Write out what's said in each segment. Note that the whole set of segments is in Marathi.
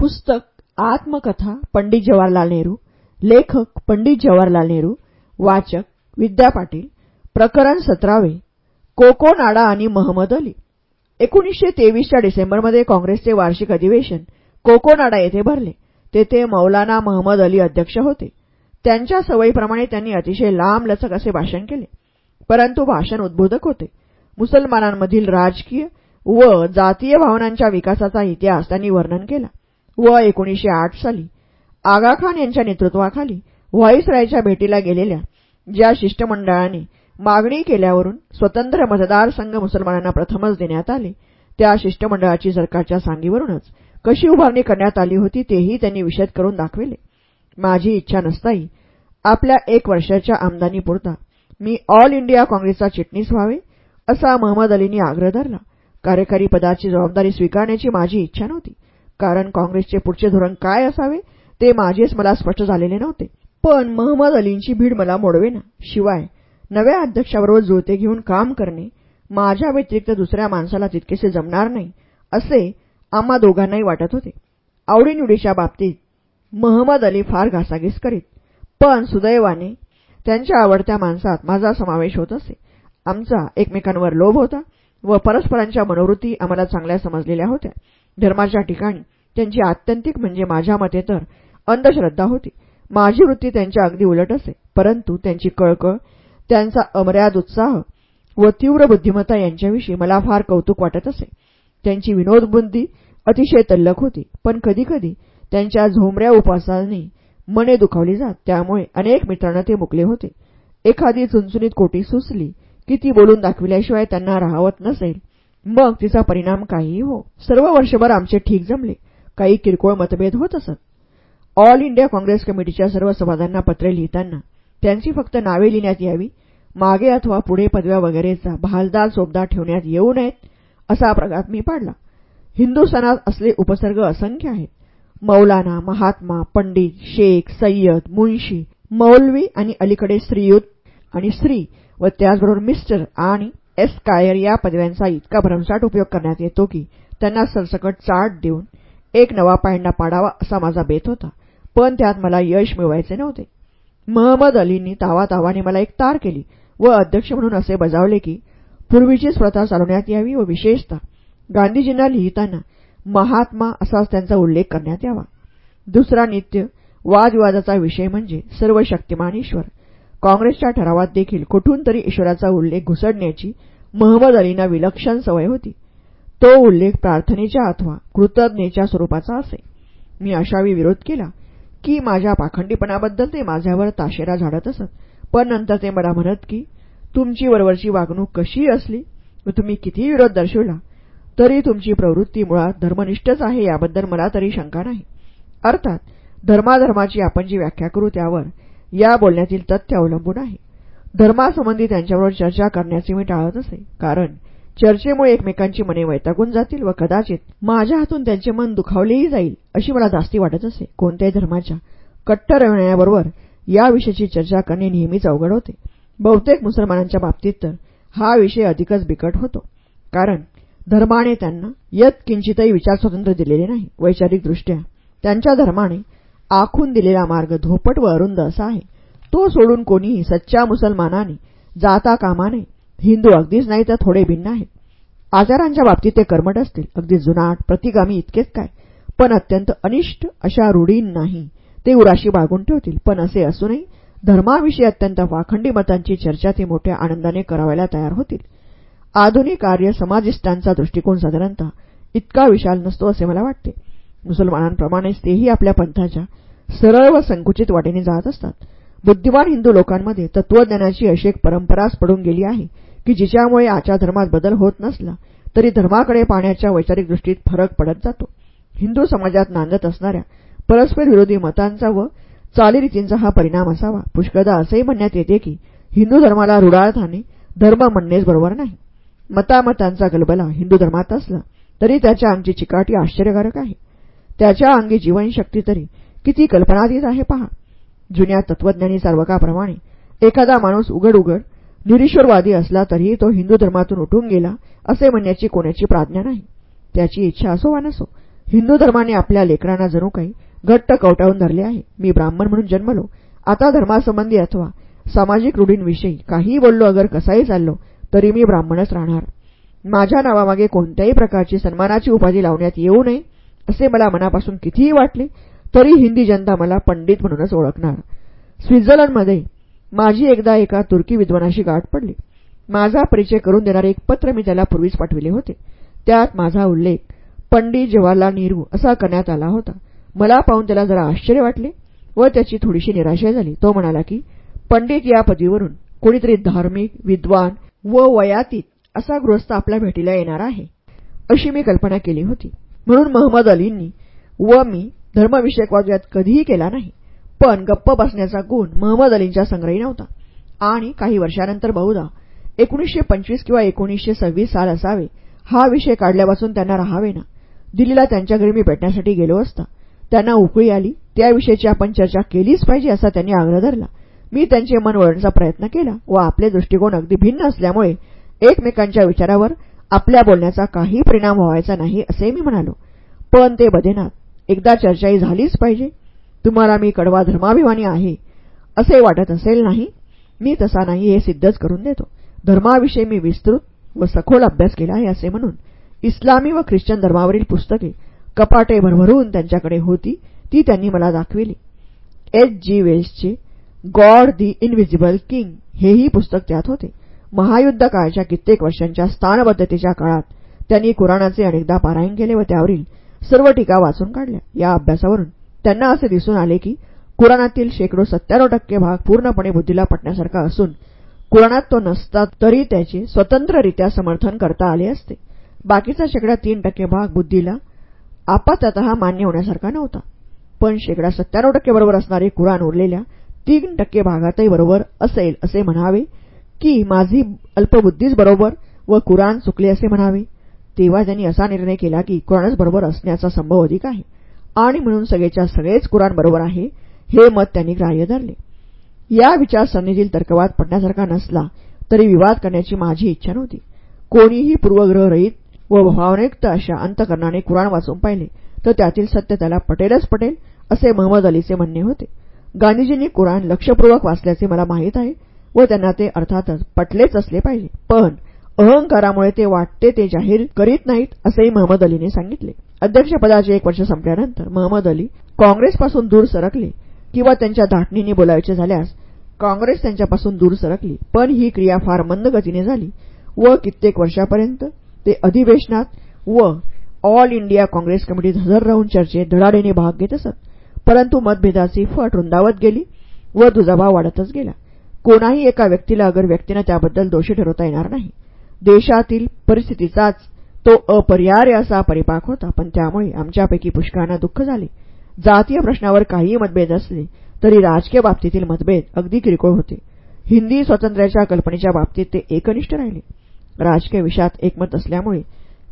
पुस्तक आत्मकथा पंडित जवाहरलाल नेहरू लेखक पंडित जवाहरलाल नेहरू वाचक विद्या पाटील प्रकरण सतरावे कोकोनाडा आणि महमद अली. एकोणीसशे तेवीसच्या डिसेंबरमध्ये काँग्रेसचे वार्षिक अधिवेशन कोकोनाडा येथे भरले. तेथे मौलाना महमद अली अध्यक्ष होते. त्यांच्या सवयीप्रमाणे त्यांनी अतिशय लांबलचक असे भाषण केले. परंतु भाषण उद्बोधक होते. मुसलमानांमधील राजकीय व जातीय भावनांच्या विकासाचा इतिहास त्यांनी वर्णन केला. व एकोणीसशे आठ साली. आगाखान यांच्या नेतृत्वाखाली व्हाईसरायच्या भेटीला गेलेल्या ज्या शिष्टमंडळाने मागणी केल्यावरून स्वतंत्र मतदारसंघ मुसलमानांना प्रथमच देण्यात आले त्या शिष्टमंडळाची सरकारच्या सांगीवरूनच कशी उभारणी करण्यात आली होती तेही त्यांनी विशद करून दाखविले. माझी इच्छा नसताही आपल्या एक वर्षाच्या आमदानीपुरता मी ऑल इंडिया काँग्रेसचा चिटणीस व्हावे असा महम्मद अलींनी आग्रह धरला. कार्यकारी पदाची जबाबदारी स्वीकारण्याची माझी इच्छा नव्हती. कारण काँग्रेसचे पुढचे धोरण काय असावे ते माझेच मला स्पष्ट झालेले नव्हते. पण महम्मद अलींची भीड मला मोडवेना. शिवाय नव्या अध्यक्षाबरोबर जुळते घेऊन काम करणे माझ्या व्यतिरिक्त दुसऱ्या माणसाला तितकेसे जमणार नाही असे आम्हा दोघांनाही वाटत होते. आवडीनिवडीच्या बाबतीत महम्मद अली फार घासाघीस करीत पण सुदैवाने त्यांच्या आवडत्या माणसात माझा समावेश होत असे. आमचा एकमेकांवर लोभ होता व परस्परांच्या मनोवृत्ती आम्हाला चांगल्या समजलेल्या होत्या. धर्माच्या ठिकाणी. त्यांची आत्यंतिक म्हणजे माझ्या मते तर अंधश्रद्धा होती. माझी वृत्ती त्यांच्या अगदी उलट असे. परंतु त्यांची कळकळ त्यांचा अमर्याद उत्साह व तीव्र बुद्धिमत्ता यांच्याविषयी मला फार कौतुक वाटत असे. त्यांची विनोदबुद्धी अतिशय तल्लक होती. पण कधीकधी त्यांच्या झोमऱ्या उपासांनी मने दुखावली जात. त्यामुळे अनेक मित्रांना ते मुकले होते. एखादी चुनचुनीत कोटी सुचली की ती बोलून दाखविल्याशिवाय त्यांना राहवत नसेल. मग तिचा परिणाम काहीही हो. सर्व वर्षभर आमचे ठीक जमले. काही किरकोळ मतभेद होत असत. ऑल इंडिया काँग्रेस कमिटीच्या सर्व सभादांना पत्रे लिहिताना त्यांची फक्त नावे लिहिण्यात यावी मागे अथवा पुढे पदव्या वगैरेचा भालदार सोबदा ठेवण्यात येऊ नयेत असा प्रघात मी पाडला. हिंदुस्थानात असले उपसर्ग असंख्य आहेत. मौलाना महात्मा पंडित शेख सय्यद मुंशी मौलवी आणि अलीकडे स्त्रीयुत आणि स्त्री व त्याचबरोबर मिस्टर आणि एस कायर या पदव्यांचा इतका भरमसाठ उपयोग करण्यात येतो की त्यांना सरसकट चाट देऊन एक नवा पायंडा पाडावा असा माझा बेत होता. पण त्यात मला यश मिळवायचे नव्हते. महम्मद अलींनी तावातावाने मला एक तार केली व अध्यक्ष म्हणून असे बजावले की पूर्वीची स्वतः चालवण्यात यावी व विशेषतः गांधीजींना लिहिताना महात्मा असाच त्यांचा उल्लेख करण्यात यावा. दुसरा नित्य वादविवादाचा विषय म्हणजे सर्व शक्तिमान ईश्वर. काँग्रेसच्या ठरावात देखील कुठून तरी ईश्वराचा उल्लेख घुसडण्याची महम्मद अलींना विलक्षण सवय होती. तो उल्लेख प्रार्थनेच्या अथवा कृतज्ञतेच्या स्वरूपाचा असे. मी अशावेळी विरोध केला की माझ्या पाखंडीपणाबद्दल ते माझ्यावर ताशेरा झाडत असत. पण नंतर ते मला म्हणत की तुमची वरवरची वागणूक कशी असली? व तुम्ही किती विरोध दर्शवला? तरी तुमची प्रवृत्ती मुळात धर्मनिष्ठच आहे याबद्दल मला तरी शंका नाही. अर्थात धर्माधर्माची आपण जी व्याख्या करू त्यावर या बोलण्यातील तथ्य अवलंबून आहे. धर्मासंबंधी त्यांच्याबरोबर चर्चा करण्याचे मी टाळत असे. कारण चर्चेमुळे एकमेकांची मने वैतागून जातील व कदाचित माझ्या हातून त्यांचे मन दुखावलेही जाईल अशी मला जास्ती वाटत असे. कोणत्याही धर्माच्या कट्टर या याविषयीची चर्चा करणे नेहमीच अवघड होते. बहुतेक मुसलमानांच्या बाबतीत तर हा विषय अधिकच बिकट होतो. कारण धर्माने त्यांना यत किंचितही विचार स्वातंत्र्य दिलेले नाही. वैचारिकदृष्ट्या त्यांच्या धर्माने आखून दिलेला मार्ग धोपट व अरुंद असा आहे. तो सोडून कोणीही सच्च्या मुसलमानाने जाता कामाने हिंदू अगदीच नाही तर थोडे भिन्न आहेत. आचारांच्या बाबतीत ते कर्मट असतील. अगदी जुनाट प्रतिगामी इतकेच काय? पण अत्यंत अनिष्ट अशा रूढींनाही ते उराशी बाळगून ठेवतील. पण असे असूनही धर्माविषयी अत्यंत वाखंडी मतांची चर्चा ते मोठ्या आनंदाने करावायला तयार होतील. आधुनिक कार्य समाजिष्टांचा दृष्टिकोन साधारणतः इतका विशाल नसतो असे मला वाटते. मुसलमानांप्रमाणेच तेही आपल्या पंथाच्या सरळ व संकुचित वाटेने जात असतात. बुद्धिमान हिंदू लोकांमध्ये तत्वज्ञानाची अशी एक परंपराच पडून गेली आहे की जिच्यामुळे आजच्या धर्मात बदल होत नसला तरी धर्माकडे पाहण्याच्या वैचारिक दृष्टीत फरक पडत जातो. हिंदू समाजात नांदत असणाऱ्या परस्पर विरोधी मतांचा व चालीरीतींचा हा परिणाम असावा. पुष्कदा असंही म्हणण्यात येते की हिंदू धर्माला रुडाळताने धर्म म्हणणेच बरोबर नाही. मतामतांचा गलबला हिंदू धर्मात असला तरी त्याच्या अंगची चिकाटी आश्चर्यकारक आहे. त्याच्या अंगी जीवनशक्ती तरी किती कल्पनातीत आहे पहा. जुन्या तत्वज्ञानी सार्वकाप्रमाणे. एखादा माणूस उघड उघड निरीश्वरवादी असला तरीही तो हिंदू धर्मातून उठून गेला असे म्हणण्याची कोणाची प्राज्ञा नाही. त्याची इच्छा असो वा नसो हिंदू धर्माने आपल्या लेकरांना जणू काही घट्ट कवटावून धरले आहे. मी ब्राह्मण म्हणून जन्मलो. आता धर्मासंबंधी अथवा सामाजिक रूढींविषयी काहीही बोललो अगर कसाही चाललो तरी मी ब्राह्मणच राहणार. माझ्या नावामागे कोणत्याही प्रकारची सन्मानाची उपाधी लावण्यात येऊ नये असे मला मनापासून कितीही वाटले तरी हिंदी जनता मला पंडित म्हणूनच ओळखणार. स्वित्झर्लंडमध्ये माझी एकदा एका तुर्की विद्वानाशी गाठ पडली. माझा परिचय करून देणारे एक पत्र मी त्याला पूर्वीच पाठविले होते. त्यात माझा उल्लेख पंडित जवाहरलाल नेहरू असा करण्यात आला होता. मला पाहून त्याला जरा आश्चर्य वाटले व त्याची थोडीशी निराशा झाली. तो म्हणाला की पंडित या पदवीवरून कोणीतरी धार्मिक विद्वान व वयातीत असा गृहस्थ आपल्या भेटीला येणार आहे अशी मी कल्पना केली होती. म्हणून महम्मद अलींनी व मी धर्मविषयक वाद कधीही केला नाही. पण गप्प बसण्याचा गुण महम्मद अलींच्या संग्रही नव्हता. आणि काही वर्षानंतर बहुधा एकोणीसशे पंचवीस किंवा एकोणीसशे सव्वीस साल असावे हा विषय काढल्यापासून त्यांना राहावे ना दिल्लीला त्यांच्या घरी मी भेटण्यासाठी गेलो असता त्यांना उकळी आली त्याविषयीची आपण चर्चा केलीच पाहिजे असा त्यांनी आग्रह धरला. मी त्यांचे मन वळण्याचा प्रयत्न केला व आपले दृष्टिकोन अगदी भिन्न असल्यामुळे एकमेकांच्या विचारावर आपल्या बोलण्याचा काही परिणाम व्हायचा नाही असे मी म्हणालो. पण ते बदेनात एकदा चर्चाही झालीच पाहिजे. तुम्हाला मी कडवा धर्माभिमानी आहे. असे वाटत असेल नाही मी तसा नाही हे सिद्धच करून देतो. धर्माविषयी मी विस्तृत व सखोल अभ्यास केला आहे असे म्हणून इस्लामी व ख्रिश्चन धर्मावरील पुस्तके कपाटे भरभरून त्यांच्याकडे होती ती त्यांनी मला दाखविली. H G. वेल्सचे God the invisible king हेही पुस्तक त्यात होते. महायुद्ध काळच्या कित्येक वर्षांच्या स्थानबद्धतेच्या काळात त्यांनी कुराणाचे अनेकदा पारायण केले व त्यावरील सर्व टीका वाचून काढल्या. या अभ्यासावरून त्यांना असे दिसून आले की कुराणातील शेकडो सत्त्याण्णव टक्के भाग पूर्णपणे बुद्धीला पटण्यासारखा असून कुराणात तो नसता तरी त्याचे स्वतंत्ररित्या समर्थन करता आले असते. बाकीचा शेकडा तीन टक्के भाग बुद्धीला आपातत मान्य होण्यासारखा नव्हता. पण शेकडा सत्त्याण्णव टक्के बरोबर असणारे कुराण उरलेल्या तीन टक्के भागातही बरोबर असेल असे म्हणावे की माझी अल्पबुद्धीच बरोबर व कुराण चुकले असे म्हणावे. तेव्हा त्यांनी असा निर्णय केला की कुराणच बरोबर असण्याचा संभव अधिक आहे. आणि म्हणून सगळेच्या सगळेच कुराण बरोबर आहे हे मत त्यांनी ग्राह्य धरले. या विचारसरणीतील तर्कवाद पडण्यासारखा नसला तरी विवाद करण्याची माझी इच्छा नव्हती. कोणीही पूर्वग्रहरहित व भावनेक्त अशा अंतकरणाने कुराण वाचून पाहिले तर त्यातील सत्य त्याला पटेलच पटेल असे महम्मद अलीचे म्हणणे होते. गांधीजींनी कुराण लक्षपूर्वक वाचल्याचे मला माहीत आहे व त्यांना ते अर्थातच पटलेच असले पाहिजे. पण अहंकारामुळे ते वाटते ते जाहीर करीत नाहीत असेही महम्मद अलीने सांगितले. अध्यक्षपदाचे एक वर्ष संपल्यानंतर महम्मद अली काँग्रेसपासून दूर सरकले किंवा त्यांच्या धाटणीने बोलायचे झाल्यास काँग्रेस त्यांच्यापासून दूर सरकली. पण ही क्रिया फार मंद गतीने झाली व कित्येक वर्षापर्यंत ते अधिवेशनात व ऑल इंडिया काँग्रेस कमिटीत हजर राहून चर्चेत धडाडीने भाग घेत असत. परंतु मतभेदाची फट रुंदावत गेली व दुजाभाव वाढतच गेला. कोणाही एका व्यक्तीला अगर व्यक्तीनं त्याबद्दल दोषी ठरवता येणार नाही. देशातील परिस्थितीचाच तो अपरिहार्य असा परिपाक होता. पण त्यामुळे आमच्यापैकी पुष्कळांना दुःख झाले. जातीय प्रश्नावर काहीही मतभेद असले तरी राजकीय बाबतीतील मतभेद अगदी किरकोळ होते. हिंदी स्वातंत्र्याच्या कल्पनेच्या बाबतीत ते एकनिष्ठ राहिले. राजकीय विषयात एकमत असल्यामुळे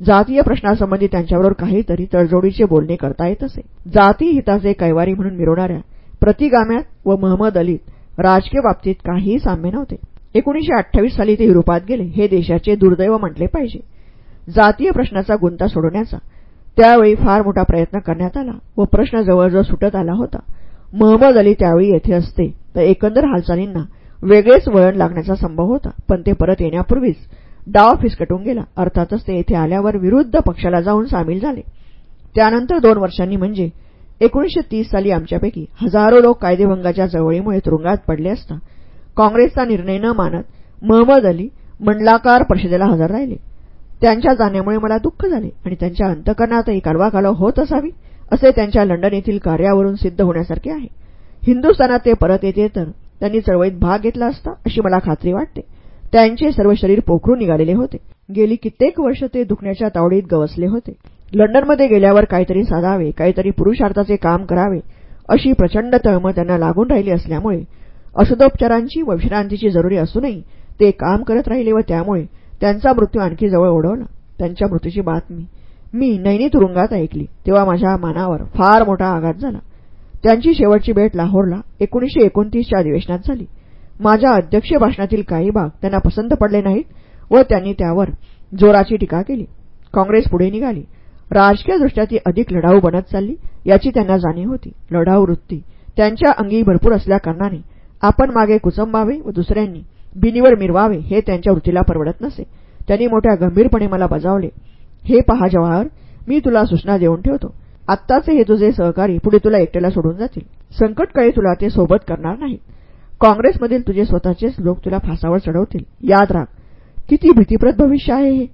जातीय प्रश्नासंबंधी त्यांच्याबरोबर काहीतरी तडजोडीचे बोलणे करता येत असे. जाती हिताचे कैवारी म्हणून मिरवणाऱ्या प्रतिगाम्यात व महमद अलीत राजकीय बाबतीत काहीही साम्य नव्हते. एकोणीशे अठ्ठावीस साली ते युरोपात गेले. हे देशाचे दुर्दैव म्हटले पाहिजे. जातीय प्रश्नाचा गुंता सोडवण्याचा. त्यावेळी फार मोठा प्रयत्न करण्यात आला व प्रश्न जवळजवळ सुटत आला होता. महम्मद अली त्यावेळी येथे असते तर एकंदर हालचालींना वेगळेच वळण लागण्याचा संभव होता पण ते परत येण्यापूर्वीच डाव फिसकटून गेला. अर्थातच ते येथे आल्यावर विरुद्ध पक्षाला जाऊन सामील झाले. त्यानंतर दोन वर्षांनी म्हणजे एकोणीशे तीस साली आमच्यापैकी हजारो लोक कायदेभंगाच्या जवळीमुळे तुरुंगात पडले असता. काँग्रेसचा निर्णय न मानत महमद अली मंडलाकार परिषदेला हजर राहिले. त्यांच्या जाण्यामुळे मला दुःख झाले आणि त्यांच्या अंतकरणातही कालवाकालव होत असावी असे त्यांच्या लंडन येथील कार्यावरून सिद्ध होण्यासारखे आहे. हिंदुस्थानात ते परत येते तर त्यांनी चळवळीत भाग घेतला असता अशी मला खात्री वाटते. त्यांचे सर्व शरीर पोखरून निघालेले होते. गेली कित्येक वर्ष ते दुखण्याच्या तावडीत गवसले होते. लंडनमध्ये गेल्यावर काहीतरी साधावे काहीतरी पुरुषार्थाचे काम करावे अशी प्रचंड तळमळ त्यांना लागून राहिली असल्यामुळे औषधोपचारांची व विश्रांतीची जरुरी असूनही ते काम करत राहिले व त्यामुळे त्यांचा मृत्यू आणखी जवळ ओढवला. त्यांच्या मृत्यूची बातमी मी नैनी तुरुंगात ऐकली. तेव्हा माझ्या मनावर फार मोठा आघात झाला. त्यांची शेवटची भेट लाहोरला एकोणीशे एकोणतीसच्या अधिवेशनात झाली. माझ्या अध्यक्ष भाषणातील काही भाग त्यांना पसंत पडले नाहीत व त्यांनी त्यावर जोराची टीका केली. काँग्रेस पुढे निघाली. राजकीयदृष्ट्या ती अधिक लढाऊ बनत चालली याची त्यांना जाणीव होती. लढाऊ वृत्ती त्यांच्या अंगी भरपूर असल्याकारणाने आपण मागे कुचंबावे व दुसऱ्यांनी बिनीवर मिरवावे हे त्यांच्या वृत्तीला परवडत नसे. त्यांनी मोठ्या गंभीरपणे मला बजावले. हे पहा जवाहर मी तुला सूचना देऊन ठेवतो. आत्ताचे हे तुझे सहकारी पुढे तुला एकट्याला सोडून जातील. संकटकाळी तुला ते सोबत करणार नाहीत. काँग्रेसमधील तुझे स्वतःचेच लोक तुला फासावर चढवतील. याद राख किती भीतीप्रद भविष्य आहे हे.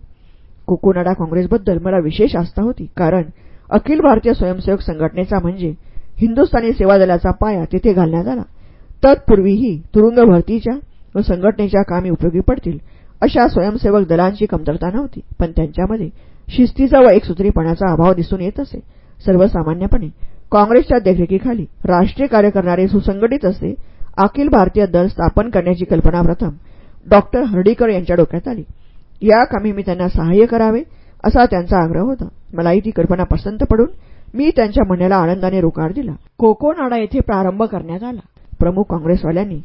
कोकोनाडा काँग्रेसबद्दल मला विशेष आस्था होती कारण अखिल भारतीय स्वयंसेवक संघटनेचा म्हणजे हिंदुस्थानी सेवा दलाचा पाया तिथे घालण्यात आला. तत्पूर्वीही तुरुंग भरतीच्या व संघटनेच्या कामी उपयोगी पडतील अशा स्वयंसेवक दलांची कमतरता नव्हती. पण त्यांच्यामध्ये शिस्तीचा व एकसूत्रीपणाचा अभाव दिसून येत असे. सर्वसामान्यपणे काँग्रेसच्या देखरेखीखाली राष्ट्रीय कार्य करणारे सुसंघटित असे अखिल भारतीय दल स्थापन करण्याची कल्पना प्रथम डॉक्टर हर्डीकर यांच्या डोक्यात आली. या कामी मी त्यांना सहाय्य करावे असा त्यांचा आग्रह होता. मलाही ती कल्पना पसंत पडून मी त्यांच्या म्हणण्याला आनंदाने रोकार दिला. कोकोनाडा येथे प्रारंभ करण्यात आला. प्रमुख काँग्रेसवाल्यांनी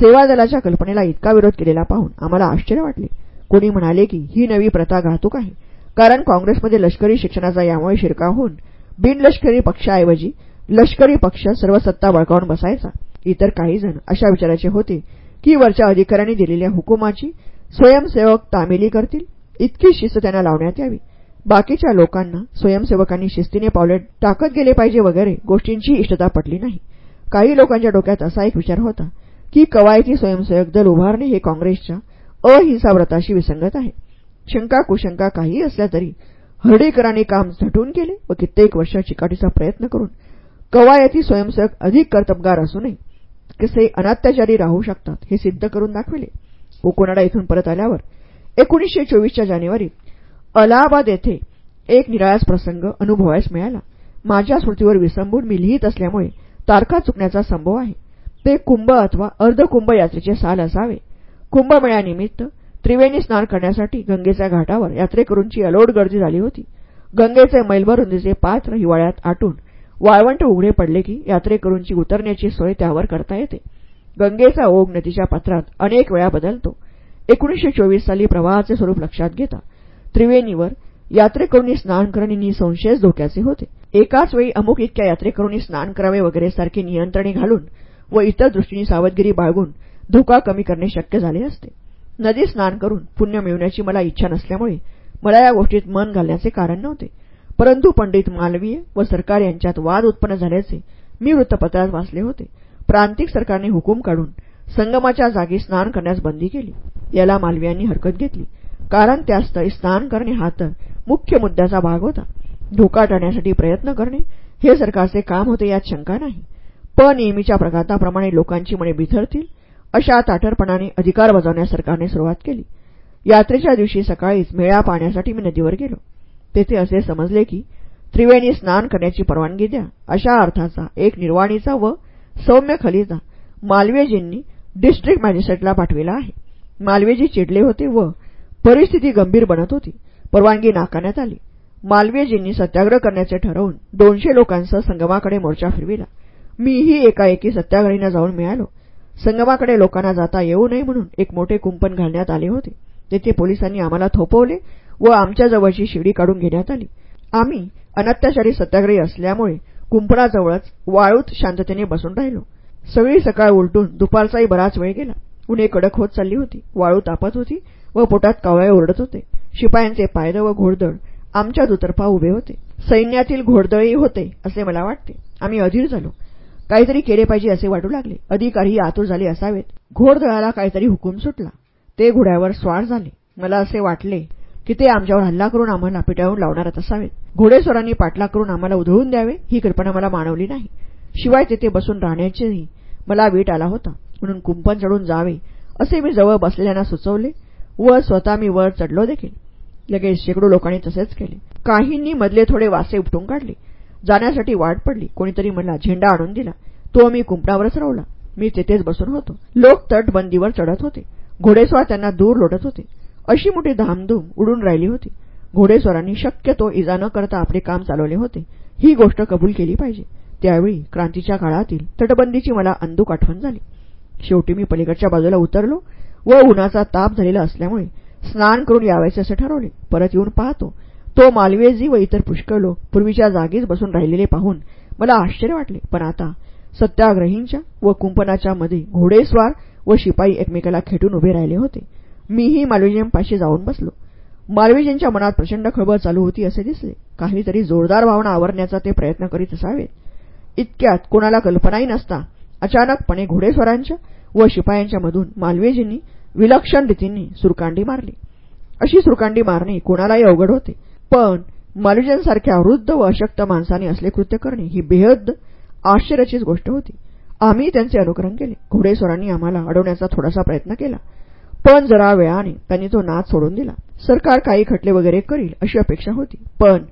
सेवा दलाच्या कल्पनेला इतका विरोध केलेला पाहून आम्हाला आश्चर्य वाटले. कोणी म्हणाले की ही नवी प्रथा घातूक आहे. कारण काँग्रेसमध्ये लष्करी शिक्षणाचा यामुळे शिरकाव होऊन बिनलष्करी पक्षाऐवजी लष्करी पक्ष सर्व सत्ता बळकावून बसायचा. इतर काही जण अशा विचाराचे होते की वरच्या अधिकाऱ्यांनी दिलेल्या हुकुमाची स्वयंसेवक तामिली करतील? इतकी शिस्त त्यांना लावण्यात यावी. बाकीच्या लोकांना स्वयंसेवकांनी शिस्तीने पावले टाकत गेले पाहिजे वगैरे गोष्टींची इष्टता पटली नाही. काही लोकांच्या डोक्यात असा एक विचार होता की कवायती स्वयंसेवक दल उभारणे हे काँग्रेसच्या अहिंसाव्रताशी विसंगत आहे. शंका कुशंका काही असल्या तरी हर्डीकरांनी काम झटून केले व कित्येक वर्ष चिकाटीचा प्रयत्न करून कवायती स्वयंसेवक अधिक कर्तबगार असूनही कसे अनात्याचारी राहू शकतात हे सिद्ध करून दाखविले. कोकोनाडा इथून परत आल्यावर एकोणीसशे चोवीसच्या जानेवारीत अलाहाबाद येथे एक निराळाच प्रसंग अनुभवायस मिळाला. माझ्या स्मृतीवर विसंबून मी लिहित असल्यामुळे तारखा चुकण्याचा संभव आहे. ते कुंभ अथवा अर्धकुंभ यात्रेचे साल असावे. कुंभमेळ्यानिमित्त त्रिवेणी स्नान करण्यासाठी गंगेच्या घाटावर यात्रेकरूंची अलोट गर्दी झाली होती. गंगेचे मैलभर रुंदीचे पात्र हिवाळ्यात आटून वाळवंट उघडे पडले की यात्रेकरूंची उतरण्याची सोय त्यावर करता येते. गंगेचा ओघ नदीच्या पात्रात अनेक वेळा बदलतो. एकोणीसशे चोवीस साली प्रवाहाचे स्वरूप लक्षात घेता त्रिवेणीवर यात्रेकरूंनी स्नान करणे निसंशयच धोक्याचे होते. एकाच वेळी अमुक इतक्या यात्रेकरूंनी स्नान करावे वगैरे सारखी नियंत्रणे घालून व इतर दृष्टीने सावधगिरी बाळगून धोका कमी करणे शक्य झाले असते. नदी स्नान करून पुण्य मिळवण्याची मला इच्छा नसल्यामुळे मला या गोष्टीत मन घालण्याचे कारण नव्हते. परंतु पंडित मालवीय व सरकार यांच्यात वाद उत्पन्न झाल्याचे मी वृत्तपत्रात वाचले होते. प्रांतिक सरकारने हुकूम काढून संगमाच्या जागी स्नान करण्यास बंदी केली. याला मालवीयांनी हरकत घेतली. कारण त्यास्थळी स्नान करणे हा तर मुख्य मुद्द्याचा भाग होता. धोका टाळण्यासाठी प्रयत्न करणे हे सरकारचे काम होते यात शंका नाही. पण नेहमीच्या प्रघाताप्रमाणे लोकांची मने बिथरतील अशा ताठरपणाने अधिकार बजावण्यास सरकारने सुरुवात केली. यात्रेच्या दिवशी सकाळीच मेळा पाहण्यासाठी मी नदीवर गेलो. तेथे असे समजले की त्रिवेणी स्नान करण्याची परवानगी द्या अशा अर्थाचा एक निर्वाणीचा व सौम्य खलीचा मालवेजींनी डिस्ट्रिक्ट मॅजिस्ट्रेटला पाठविला आहे. मालवेजी चिडले होते व परिस्थिती गंभीर बनत होती. परवानगी नाकारण्यात आली. मालवीयजींनी सत्याग्रह करण्याचे ठरवून दोनशे लोकांसह संगमाकडे मोर्चा फिरविला. मीही एकाएकी सत्याग्रहींना जाऊन मिळालो. संगमाकडे लोकांना जाता येऊ नये म्हणून एक मोठे कुंपण घालण्यात आले होते. तेथे पोलिसांनी आम्हाला थोपवले व आमच्याजवळची शिडी काढून घेण्यात आली. आम्ही अनत्याचारी सत्याग्रही असल्यामुळे कुंपणाजवळच वाळूत शांततेने बसून राहिलो. सगळी सकाळ उलटून दुपारचाही बराच वेळ गेला. उन्हे कडक होत चालली होती. वाळू तापत होती व पोटात कावळे ओरडत होते. शिपायांचे पायदळ व घोडदळ आमच्या दुतर्फा उभे होते. सैन्यातील घोडदळही होते असे मला वाटते. आम्ही अधीर झालो. काहीतरी केले पाहिजे असे वाटू लागले. अधिकारी आतुर झाले असावेत. घोडदळाला काहीतरी हुकूम सुटला. ते घोड्यावर स्वार झाले. मला असे वाटले की ते आमच्यावर हल्ला करून आम्हाला पिटाळून लावणारच असावेत. घोडेस्वरांनी पाठला करून आम्हाला उधळून द्यावे ही कल्पना मला मानवली नाही. शिवाय तेथे बसून राहण्याचेही मला वीट आला होता. म्हणून कुंपण चढून जावे असे मी जवळ बसलेल्यांना सुचवले. व स्वतः मी वर चढलो देखील. लगेच शेकडो लोकांनी तसेच केले. काहींनी मधले थोडे वासे उपटून काढले. जाण्यासाठी वाट पडली. कोणीतरी मला झेंडा आणून दिला. तो मी कुंपणावरच रवला मी तेथेच बसून होतो. लोक तटबंदीवर चढत होते. घोडेस्वार त्यांना दूर लोटत होते. अशी मोठी धामधूम उडून राहिली होती. घोडेस्वारांनी शक्यतो इजा न करता आपले काम चालवले होते. ही गोष्ट कबूल केली पाहिजे. त्यावेळी क्रांतीच्या काळातील तटबंदीची मला अंदूक आठवण झाली. शेवटी मी पलीकडच्या बाजूला उतरलो व उन्हाचा ताप झालेला असल्यामुळे स्नान करून यावायचे असे ठरवले. परत येऊन पाहतो. तो मालवेजी व इतर पुष्कळ लोक पूर्वीच्या जागीच बसून राहिलेले पाहून मला आश्चर्य वाटले. पण आता सत्याग्रहींच्या व कुंपणाच्या मध्ये घोडेस्वार व शिपाई एकमेकाला खेटून उभे राहिले होते. मीही मालवेजींपाशी जाऊन बसलो. मालवेजींच्या मनात प्रचंड खळबळ चालू होती असे दिसले. काहीतरी जोरदार भावना आवरण्याचा ते प्रयत्न करीत असावेत. इतक्यात कोणाला कल्पनाही नसता. अचानकपणे घोडेस्वारांच्या व शिपायांच्या मधून मालवेजींनी विलक्षण रीतीने सुरकांडी मारली. अशी सुरकांडी मारणे कोणालाही अवघड होते. पण मालवेजींसारख्या वृद्ध व अशक्त माणसाने असले कृत्य करणे ही बेहद आश्चर्याचीच गोष्ट होती. आम्ही त्यांचे अनुकरण केले. घोडेस्वरांनी आम्हाला अडवण्याचा थोडासा प्रयत्न केला. पण जरा वेळाने त्यांनी तो नाद सोडून दिला. सरकार काही खटले वगैरे करील अशी अपेक्षा होती. पण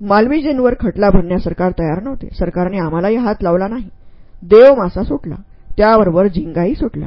मालवीजींवर खटला भरण्यास सरकार तयार नव्हते. सरकारने आम्हालाही हात लावला नाही. देव मासा सुटला. त्याबरोबर झिंगाही सुटला.